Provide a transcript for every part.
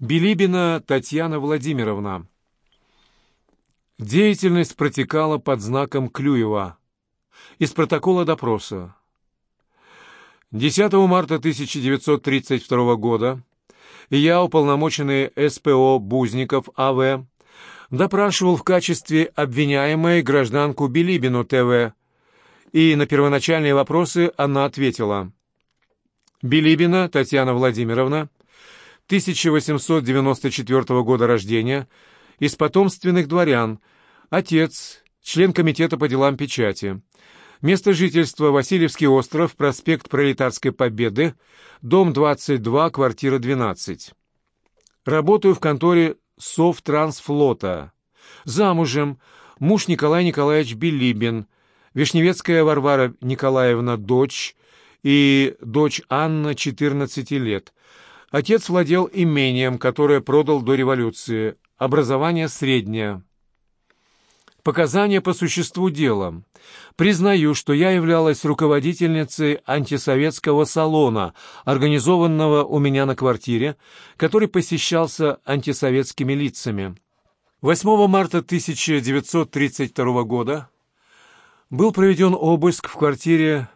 Билибина Татьяна Владимировна. Деятельность протекала под знаком Клюева. Из протокола допроса. 10 марта 1932 года я, уполномоченный СПО Бузников А.В., допрашивал в качестве обвиняемой гражданку Билибину Т.В., и на первоначальные вопросы она ответила. Билибина Татьяна Владимировна, 1894 года рождения, из потомственных дворян, отец, член комитета по делам печати. Место жительства Васильевский остров, проспект Пролетарской Победы, дом 22, квартира 12. Работаю в конторе Совтрансфлота. Замужем, муж Николай Николаевич Билибин, Вишневецкая Варвара Николаевна, дочь, и дочь Анна, 14 лет. Отец владел имением, которое продал до революции. Образование среднее. Показания по существу дела. Признаю, что я являлась руководительницей антисоветского салона, организованного у меня на квартире, который посещался антисоветскими лицами. 8 марта 1932 года был проведен обыск в квартире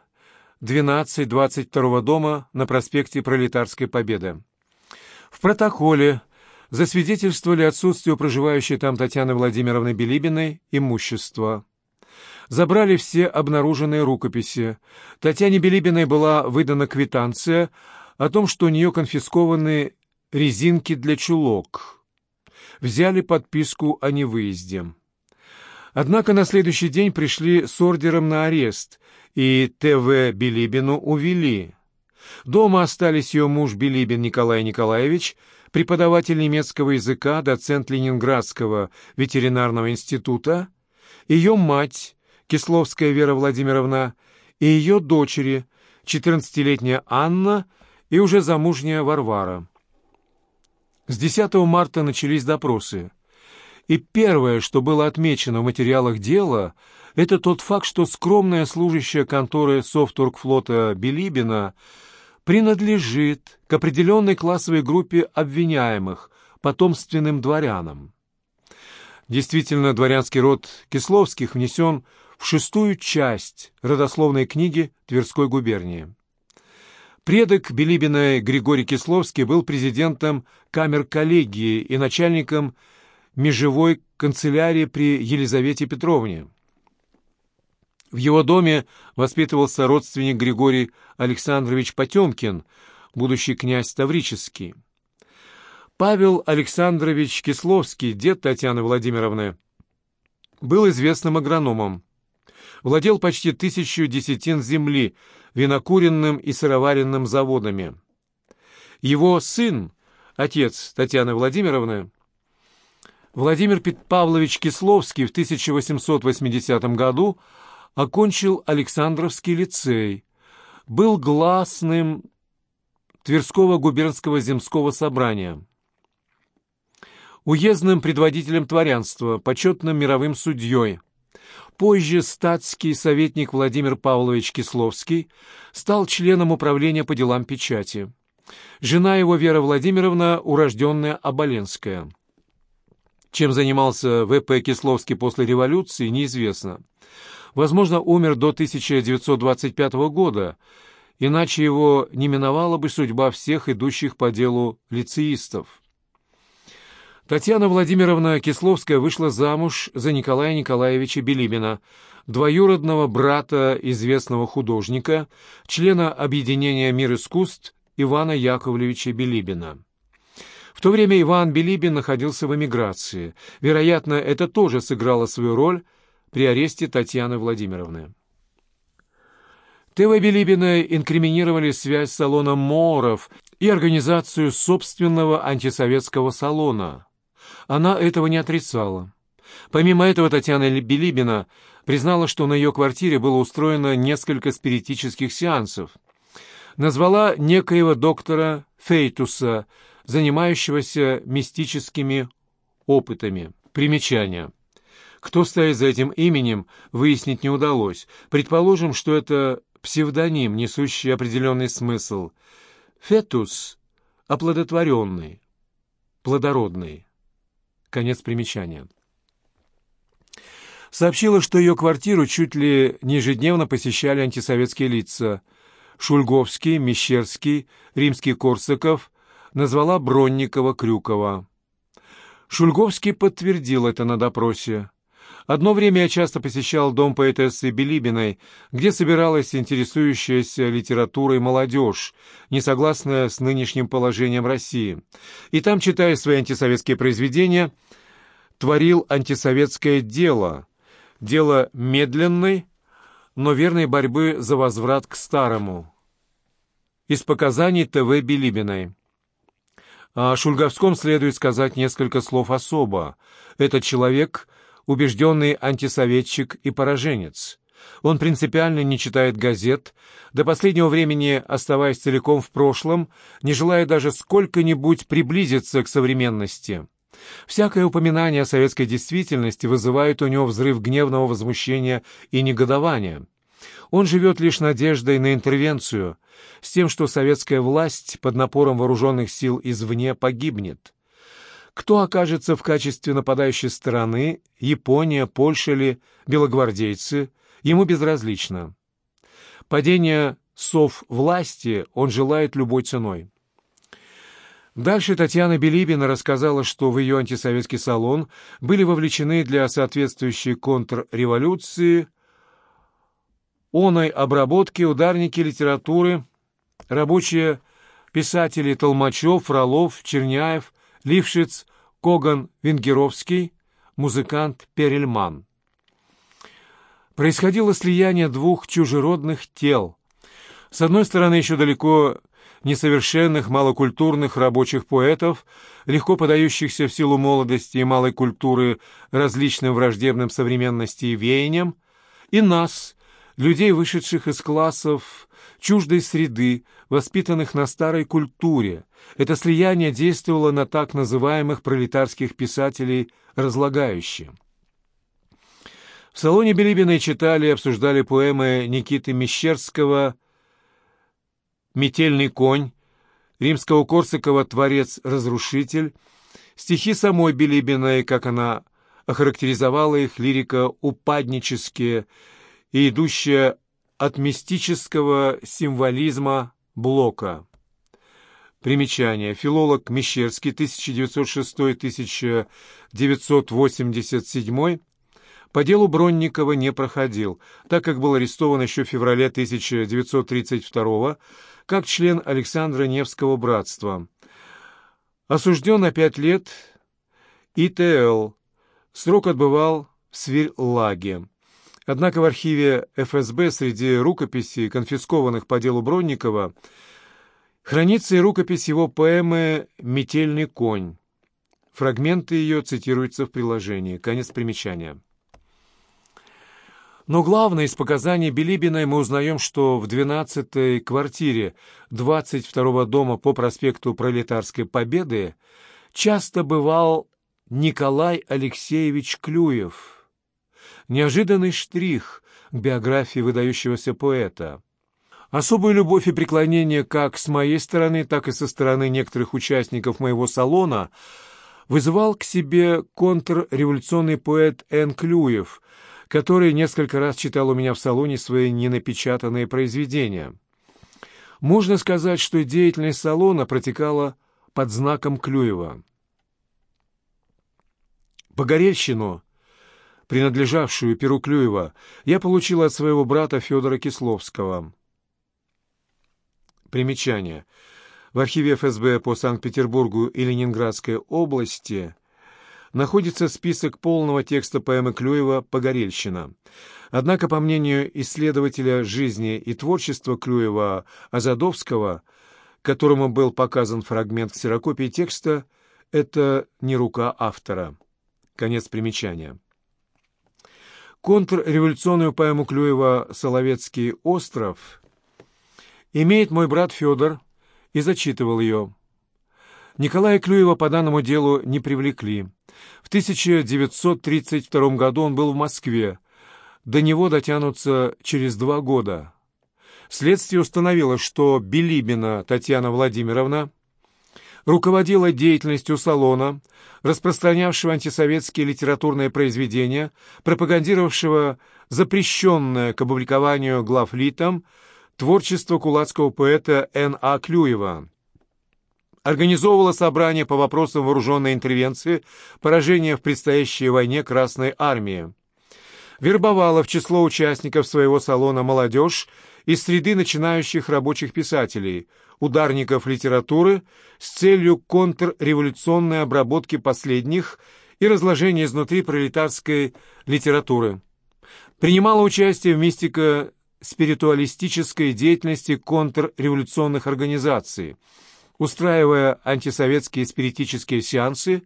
12-22 дома на проспекте Пролетарской Победы. В протоколе засвидетельствовали отсутствие проживающей там Татьяны Владимировны Билибиной имущества. Забрали все обнаруженные рукописи. Татьяне Билибиной была выдана квитанция о том, что у нее конфискованы резинки для чулок. Взяли подписку о невыезде. Однако на следующий день пришли с ордером на арест, и Т.В. Билибину увели. Дома остались ее муж Билибин Николай Николаевич, преподаватель немецкого языка, доцент Ленинградского ветеринарного института, ее мать, Кисловская Вера Владимировна, и ее дочери, 14-летняя Анна и уже замужняя Варвара. С 10 марта начались допросы. И первое, что было отмечено в материалах дела – это тот факт, что скромная служащая конторы Совторгфлота Билибина принадлежит к определенной классовой группе обвиняемых, потомственным дворянам. Действительно, дворянский род Кисловских внесен в шестую часть родословной книги Тверской губернии. Предок Билибиной Григорий Кисловский был президентом камер-коллегии и начальником межевой канцелярии при Елизавете Петровне. В его доме воспитывался родственник Григорий Александрович Потемкин, будущий князь Таврический. Павел Александрович Кисловский, дед Татьяны Владимировны, был известным агрономом. Владел почти тысячу десятин земли, винокуренным и сыроваренным заводами. Его сын, отец Татьяны Владимировны, Владимир Павлович Кисловский в 1880 году окончил Александровский лицей, был гласным Тверского губернского земского собрания, уездным предводителем дворянства, почетным мировым судьей. Позже статский советник Владимир Павлович Кисловский стал членом управления по делам печати. Жена его, Вера Владимировна, урожденная Оболенская. Чем занимался В.П. Кисловский после революции, неизвестно. Возможно, умер до 1925 года, иначе его не миновала бы судьба всех идущих по делу лицеистов. Татьяна Владимировна Кисловская вышла замуж за Николая Николаевича Белибина, двоюродного брата известного художника, члена объединения «Мир искусств» Ивана Яковлевича Белибина. В то время Иван Белибин находился в эмиграции. Вероятно, это тоже сыграло свою роль при аресте Татьяны Владимировны. ТВ Билибина инкриминировали связь с салоном Моров и организацию собственного антисоветского салона. Она этого не отрицала. Помимо этого, Татьяна Билибина признала, что на ее квартире было устроено несколько спиритических сеансов. Назвала некоего доктора Фейтуса, занимающегося мистическими опытами. Примечание. Кто стоит за этим именем, выяснить не удалось. Предположим, что это псевдоним, несущий определенный смысл. Фетус — оплодотворенный. плодородной. Конец примечания. Сообщила, что ее квартиру чуть ли не ежедневно посещали антисоветские лица. Шульговский, Мещерский, Римский-Корсаков, назвала Бронникова-Крюкова. Шульговский подтвердил это на допросе. Одно время я часто посещал дом поэтессы Билибиной, где собиралась интересующаяся литературой молодежь, не согласная с нынешним положением России. И там, читая свои антисоветские произведения, творил антисоветское дело, дело медленной, но верной борьбы за возврат к старому. Из показаний ТВ Билибиной. О Шульговском следует сказать несколько слов особо. Этот человек — убежденный антисоветчик и пораженец. Он принципиально не читает газет, до последнего времени оставаясь целиком в прошлом, не желая даже сколько-нибудь приблизиться к современности. Всякое упоминание о советской действительности вызывает у него взрыв гневного возмущения и негодования. Он живет лишь надеждой на интервенцию, с тем, что советская власть под напором вооруженных сил извне погибнет. Кто окажется в качестве нападающей стороны, Япония, Польша ли, белогвардейцы, ему безразлично. Падение сов власти он желает любой ценой. Дальше Татьяна Белибина рассказала, что в ее антисоветский салон были вовлечены для соответствующей контрреволюции оной обработки ударники литературы, рабочие писатели Толмачев, Фролов, Черняев, Лившиц, Коган, Венгеровский, музыкант Перельман. Происходило слияние двух чужеродных тел. С одной стороны, еще далеко несовершенных, малокультурных рабочих поэтов, легко подающихся в силу молодости и малой культуры различным враждебным современности и веяниям, и нас, людей, вышедших из классов чуждой среды, воспитанных на старой культуре. Это слияние действовало на так называемых пролетарских писателей разлагающе. В салоне Билибиной читали и обсуждали поэмы Никиты Мещерского «Метельный конь», римского Корсакова «Творец-разрушитель», стихи самой Билибиной, как она охарактеризовала их, лирика «упаднические», и идущая от мистического символизма Блока. Примечание. Филолог Мещерский, 1906-1987, по делу Бронникова не проходил, так как был арестован еще в феврале 1932 как член Александра Невского братства. Осужден на пять лет ИТЛ. Срок отбывал в Свирлаге. Однако в архиве ФСБ среди рукописей, конфискованных по делу Бронникова, хранится и рукопись его поэмы «Метельный конь». Фрагменты ее цитируются в приложении. Конец примечания. Но главное, из показаний Билибиной мы узнаем, что в 12-й квартире 22-го дома по проспекту Пролетарской Победы часто бывал Николай Алексеевич Клюев – неожиданный штрих к биографии выдающегося поэта. Особую любовь и преклонение как с моей стороны, так и со стороны некоторых участников моего салона вызывал к себе контрреволюционный поэт Н. Клюев, который несколько раз читал у меня в салоне свои ненапечатанные произведения. Можно сказать, что деятельность салона протекала под знаком Клюева. Погорельщину принадлежавшую Перу Клюева, я получил от своего брата Федора Кисловского. Примечание. В архиве ФСБ по Санкт-Петербургу и Ленинградской области находится список полного текста поэмы Клюева «Погорельщина». Однако, по мнению исследователя жизни и творчества Клюева Азадовского, которому был показан фрагмент ксерокопии текста, это не рука автора. Конец примечания. Контрреволюционную поэму Клюева «Соловецкий остров» имеет мой брат Федор и зачитывал ее. Николая Клюева по данному делу не привлекли. В 1932 году он был в Москве. До него дотянутся через два года. Следствие установило, что Билибина Татьяна Владимировна руководила деятельностью салона, распространявшего антисоветские литературные произведения, пропагандировавшего запрещенное к опубликованию главлитом творчество кулацкого поэта Н.А. Клюева. Организовывала собрания по вопросам вооруженной интервенции, поражения в предстоящей войне Красной Армии. Вербовала в число участников своего салона молодежь из среды начинающих рабочих писателей, ударников литературы с целью контрреволюционной обработки последних и разложения изнутри пролетарской литературы. Принимала участие в мистико-спиритуалистической деятельности контрреволюционных организаций, устраивая антисоветские спиритические сеансы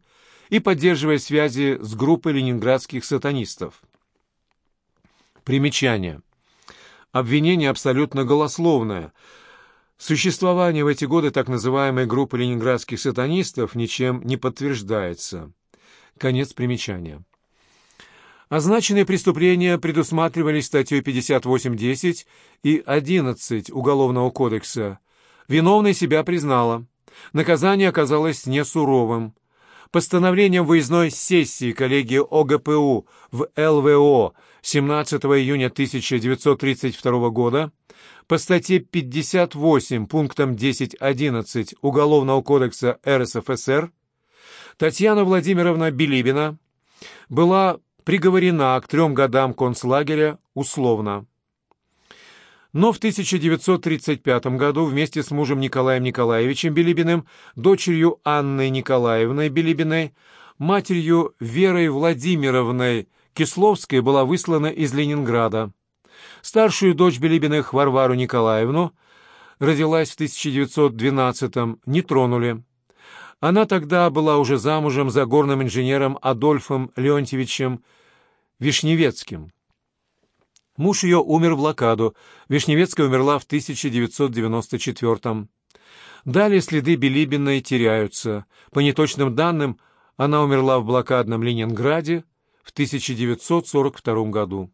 и поддерживая связи с группой ленинградских сатанистов. Примечание. Обвинение абсолютно голословное. Существование в эти годы так называемой группы ленинградских сатанистов ничем не подтверждается. Конец примечания. Означенные преступления предусматривались статьей 58.10 и 11 Уголовного кодекса. Виновной себя признала. Наказание оказалось не суровым. Постановлением выездной сессии коллегии ОГПУ в ЛВО 17 июня 1932 года по статье 58 пунктам 10.11 Уголовного кодекса РСФСР Татьяна Владимировна Билибина была приговорена к трем годам концлагеря условно. Но в 1935 году вместе с мужем Николаем Николаевичем Билибиным, дочерью Анной Николаевной Билибиной, матерью Верой Владимировной Кисловской была выслана из Ленинграда. Старшую дочь Билибиных Варвару Николаевну родилась в 1912-м, не тронули. Она тогда была уже замужем за горным инженером Адольфом Леонтьевичем Вишневецким. Муж ее умер в блокаду. Вишневецкая умерла в 1994-м. Далее следы Билибиной теряются. По неточным данным, она умерла в блокадном Ленинграде в 1942 году.